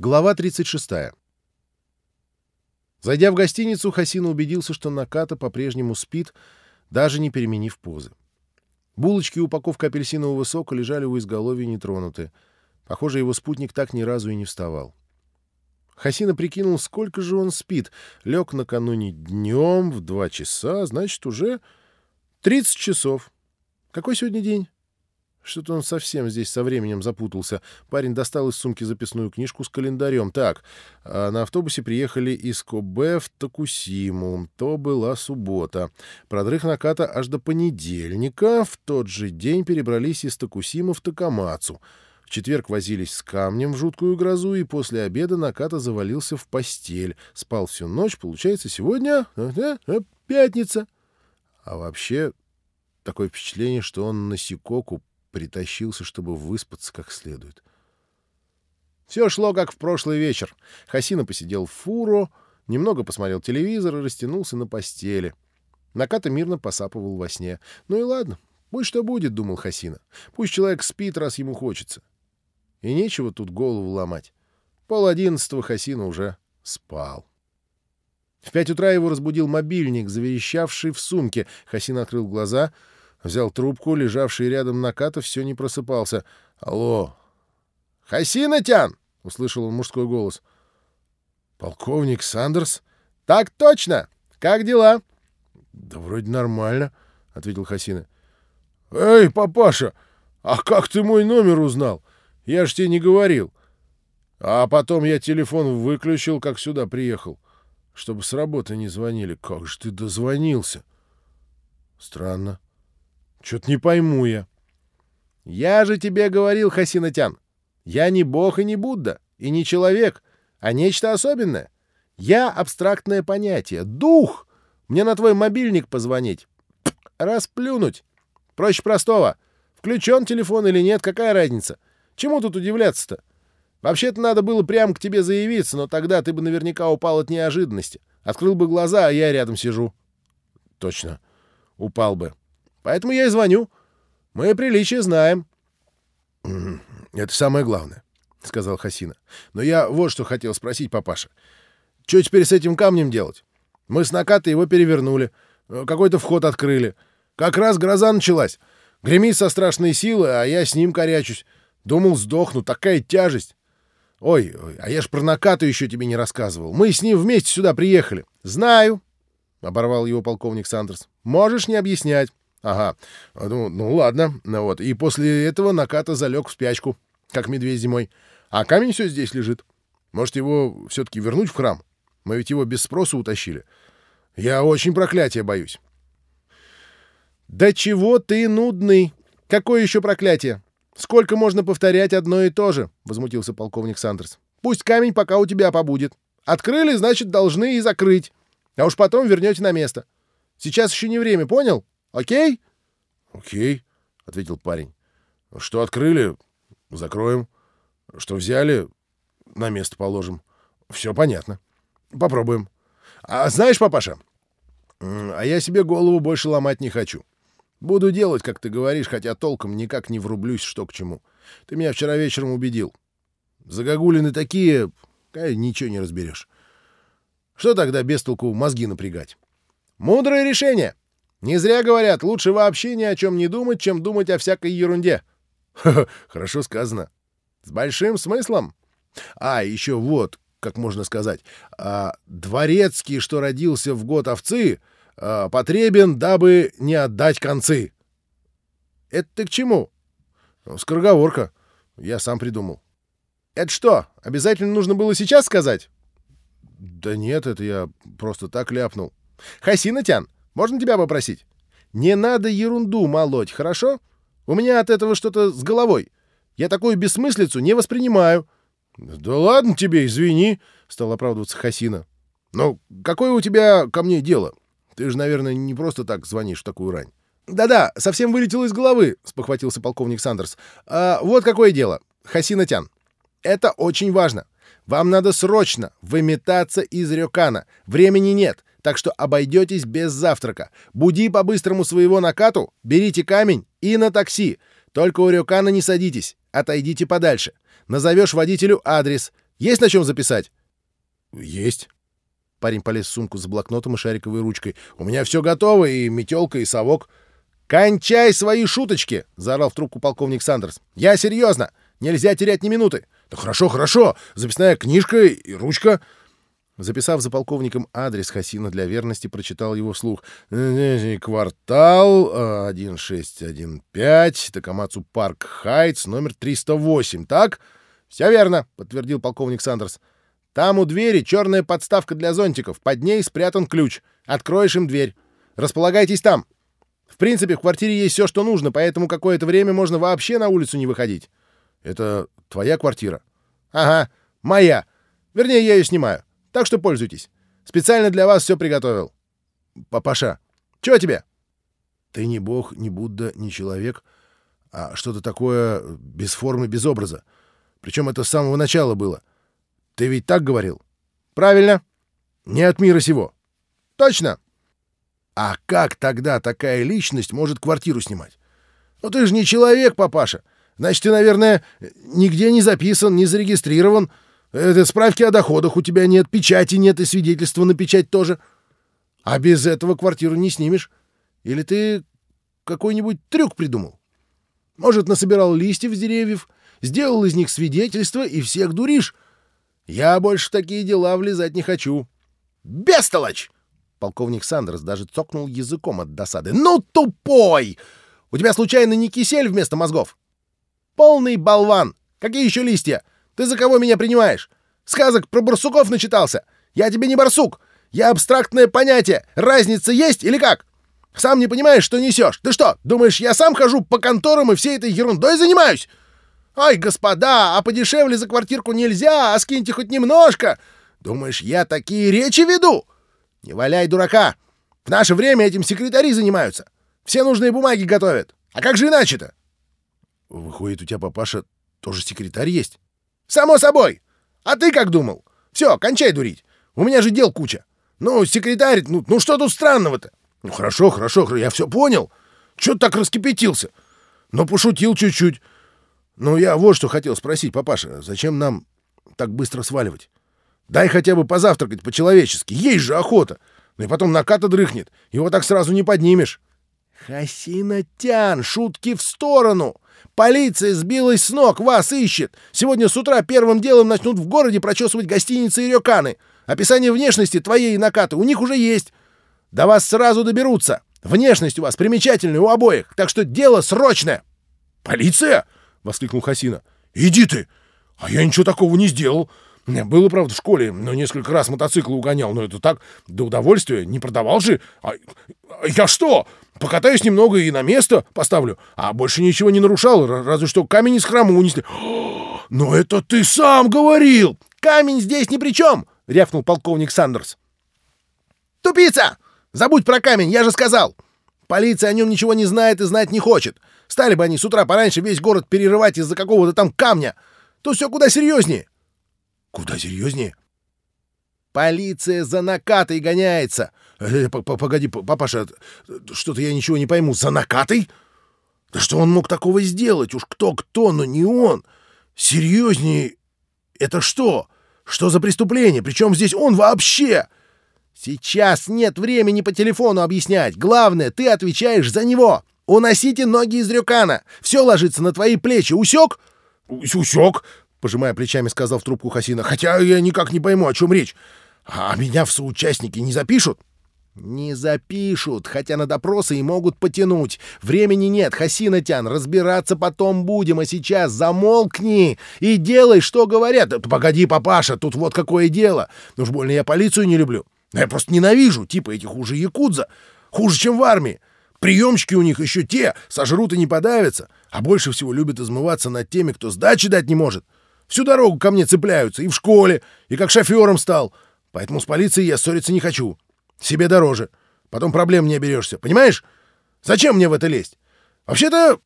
Глава 36. Зайдя в гостиницу, Хасина убедился, что Наката по-прежнему спит, даже не переменив позы. Булочки и упаковка апельсинового сока лежали у изголовья нетронуты. Похоже, его спутник так ни разу и не вставал. Хасина прикинул, сколько же он спит. Лег накануне днем в два часа, значит, уже 30 часов. Какой сегодня день? Что-то он совсем здесь со временем запутался. Парень достал из сумки записную книжку с календарем. Так, а на автобусе приехали из Кобе в Токусиму. То была суббота. Продрых наката аж до понедельника. В тот же день перебрались из Токусимы в Токамацу. В четверг возились с камнем в жуткую грозу, и после обеда Наката завалился в постель. Спал всю ночь. Получается, сегодня э, пятница. А вообще, такое впечатление, что он на Сикоку притащился, чтобы выспаться как следует. Все шло, как в прошлый вечер. Хасина посидел в фуру, немного посмотрел телевизор и растянулся на постели. Наката мирно посапывал во сне. Ну и ладно, пусть что будет, — думал Хасина. Пусть человек спит, раз ему хочется. И нечего тут голову ломать. Пол одиннадцатого Хасина уже спал. В пять утра его разбудил мобильник, заверещавший в сумке. Хасин открыл глаза — Взял трубку, лежавший рядом наката все не просыпался. «Алло!» «Хасинатян!» — услышал он мужской голос. «Полковник Сандерс?» «Так точно! Как дела?» «Да вроде нормально», — ответил Хасина. «Эй, папаша, а как ты мой номер узнал? Я ж тебе не говорил. А потом я телефон выключил, как сюда приехал, чтобы с работы не звонили. Как же ты дозвонился?» «Странно. Что-то не пойму я. Я же тебе говорил, Хасинатян, я не бог и не Будда, и не человек, а нечто особенное. Я абстрактное понятие, дух. Мне на твой мобильник позвонить. Расплюнуть. Проще простого. Включен телефон или нет, какая разница? Чему тут удивляться-то? Вообще-то надо было прямо к тебе заявиться, но тогда ты бы наверняка упал от неожиданности. Открыл бы глаза, а я рядом сижу. Точно. Упал бы. Поэтому я и звоню. Мы приличие знаем. — Это самое главное, — сказал Хасина. — Но я вот что хотел спросить, папаша. Что теперь с этим камнем делать? Мы с наката его перевернули. Какой-то вход открыли. Как раз гроза началась. Гремит со страшной силы, а я с ним корячусь. Думал, сдохну. Такая тяжесть. Ой, ой, а я ж про накату еще тебе не рассказывал. Мы с ним вместе сюда приехали. — Знаю, — оборвал его полковник Сандерс. — Можешь не объяснять. Ага. Ну, ну ладно. Ну, вот. И после этого Наката залег в спячку, как медведь зимой. А камень все здесь лежит. Может, его все-таки вернуть в храм? Мы ведь его без спроса утащили. Я очень проклятия боюсь. Да чего ты нудный? Какое еще проклятие? Сколько можно повторять одно и то же? Возмутился полковник Сандерс. Пусть камень пока у тебя побудет. Открыли, значит, должны и закрыть. А уж потом вернете на место. Сейчас еще не время, понял? Окей? Окей, ответил парень. Что открыли, закроем. Что взяли, на место положим. Все понятно. Попробуем. А знаешь, папаша, а я себе голову больше ломать не хочу. Буду делать, как ты говоришь, хотя толком никак не врублюсь, что к чему. Ты меня вчера вечером убедил. Загогулины такие, ничего не разберешь. Что тогда без толку мозги напрягать? Мудрое решение. Не зря говорят, лучше вообще ни о чем не думать, чем думать о всякой ерунде. Хорошо сказано. С большим смыслом. А, еще вот, как можно сказать, а, дворецкий, что родился в год овцы, а, потребен, дабы не отдать концы. Это ты к чему? Скороговорка. Я сам придумал. Это что, обязательно нужно было сейчас сказать? Да нет, это я просто так ляпнул. Хасинатян, можно тебя попросить? Не надо ерунду молоть, хорошо? У меня от этого что-то с головой. Я такую бессмыслицу не воспринимаю. — Да ладно тебе, извини, — стал оправдываться Хасина. — Но какое у тебя ко мне дело? Ты же, наверное, не просто так звонишь в такую рань. Да — совсем вылетело из головы, — спохватился полковник Сандерс. А, вот какое дело, Хасина Тян. Это очень важно. Вам надо срочно выметаться из Рёкана. Времени нет так что обойдетесь без завтрака. Буди по-быстрому своего накату, берите камень и на такси. Только у Рюкана не садитесь, отойдите подальше. Назовешь водителю адрес. Есть на чем записать?» «Есть». Парень полез в сумку с блокнотом и шариковой ручкой. «У меня все готово, и метелка, и совок». «Кончай свои шуточки!» — заорал в трубку полковник Сандерс. «Я серьезно! Нельзя терять ни минуты!» «Да хорошо, хорошо! Записная книжка и ручка!» Записав за полковником адрес, Хасина для верности прочитал его вслух. «Квартал 1615, Такамацу Парк Хайтс, номер 308, так?» «Все верно», — подтвердил полковник Сандерс. «Там у двери черная подставка для зонтиков, под ней спрятан ключ. Откроешь им дверь. Располагайтесь там. В принципе, в квартире есть все, что нужно, поэтому какое-то время можно вообще на улицу не выходить». «Это твоя квартира?» «Ага, моя. Вернее, я ее снимаю. Так что пользуйтесь. Специально для вас все приготовил. Папаша, чего тебе? Ты не бог, не Будда, не человек, а что-то такое без формы, без образа. Причем это с самого начала было. Ты ведь так говорил? Правильно. Не от мира сего. Точно. А как тогда такая личность может квартиру снимать? Ну ты же не человек, папаша. Значит, ты, наверное, нигде не записан, не зарегистрирован, это справки о доходах у тебя нет, печати нет и свидетельства на печать тоже. А без этого квартиру не снимешь. Или ты какой-нибудь трюк придумал? Может, насобирал листьев с деревьев, сделал из них свидетельства и всех дуришь? Я больше в такие дела влезать не хочу. Бестолочь! Полковник Сандерс даже цокнул языком от досады. «Ну, тупой! У тебя случайно не кисель вместо мозгов?» «Полный болван! Какие еще листья? Ты за кого меня принимаешь? Сказок про барсуков начитался. Я тебе не барсук. Я абстрактное понятие. Разница есть или как? Сам не понимаешь, что несешь. Ты что, думаешь, я сам хожу по конторам и всей этой ерундой занимаюсь? Ай, господа, а подешевле за квартирку нельзя, а скиньте хоть немножко. Думаешь, я такие речи веду? Не валяй дурака. В наше время этим секретари занимаются. Все нужные бумаги готовят. А как же иначе-то? Выходит, у тебя, папаша, тоже секретарь есть? «Само собой! А ты как думал? Все, кончай дурить. У меня же дел куча. Ну, секретарь, ну, ну что тут странного-то? Ну, хорошо, хорошо, я все понял. Ты так раскипятился? Ну, пошутил чуть-чуть. Ну, я вот что хотел спросить, папаша. Зачем нам так быстро сваливать? Дай хотя бы позавтракать по-человечески. Есть же охота. Ну и потом наката дрыхнет. Его так сразу не поднимешь. Хасина Тян, шутки в сторону. Полиция сбилась с ног, вас ищет. Сегодня с утра первым делом начнут в городе прочесывать гостиницы и рёканы. Описание внешности твоей накаты у них уже есть. До вас сразу доберутся. Внешность у вас примечательная у обоих, так что дело срочное. «Полиция?» — воскликнул Хасина. «Иди ты! А я ничего такого не сделал. Было, правда, в школе, но несколько раз мотоцикл угонял, но это так, до удовольствия, не продавал же. А я что? Покатаюсь немного и на место поставлю, а больше ничего не нарушал, разве что камень из храма унесли. Но это ты сам говорил! Камень здесь ни при чем! — рявкнул полковник Сандерс. «Тупица! Забудь про камень, я же сказал! Полиция о нем ничего не знает и знать не хочет. Стали бы они с утра пораньше весь город перерывать из-за какого-то там камня. То все куда серьезнее. Куда серьезнее? Полиция за накатой гоняется. Э, погоди, папаша, что-то я ничего не пойму. За накатой? Да что он мог такого сделать? Уж кто-кто, но не он. Серьезнее. Это что? Что за преступление? Причем здесь он вообще? Сейчас нет времени по телефону объяснять. Главное, ты отвечаешь за него. Уносите ноги из рюкана. Все ложится на твои плечи. Усек? Усек, — пожимая плечами, сказал в трубку Хасина. «Хотя я никак не пойму, о чем речь. А меня в соучастники не запишут?» «Не запишут, хотя на допросы и могут потянуть. Времени нет, Хасинатян, разбираться потом будем, а сейчас замолкни и делай, что говорят. Погоди, папаша, тут вот какое дело. Ну уж больно я полицию не люблю. Я просто ненавижу, типа этих хуже якудза. Хуже, чем в армии. Приемчики у них еще те, сожрут и не подавятся. А больше всего любят измываться над теми, кто сдачи дать не может. Всю дорогу ко мне цепляются, и в школе, и как шофером стал. Поэтому с полицией я ссориться не хочу. Себе дороже. Потом проблем не оберешься, понимаешь? Зачем мне в это лезть? Вообще-то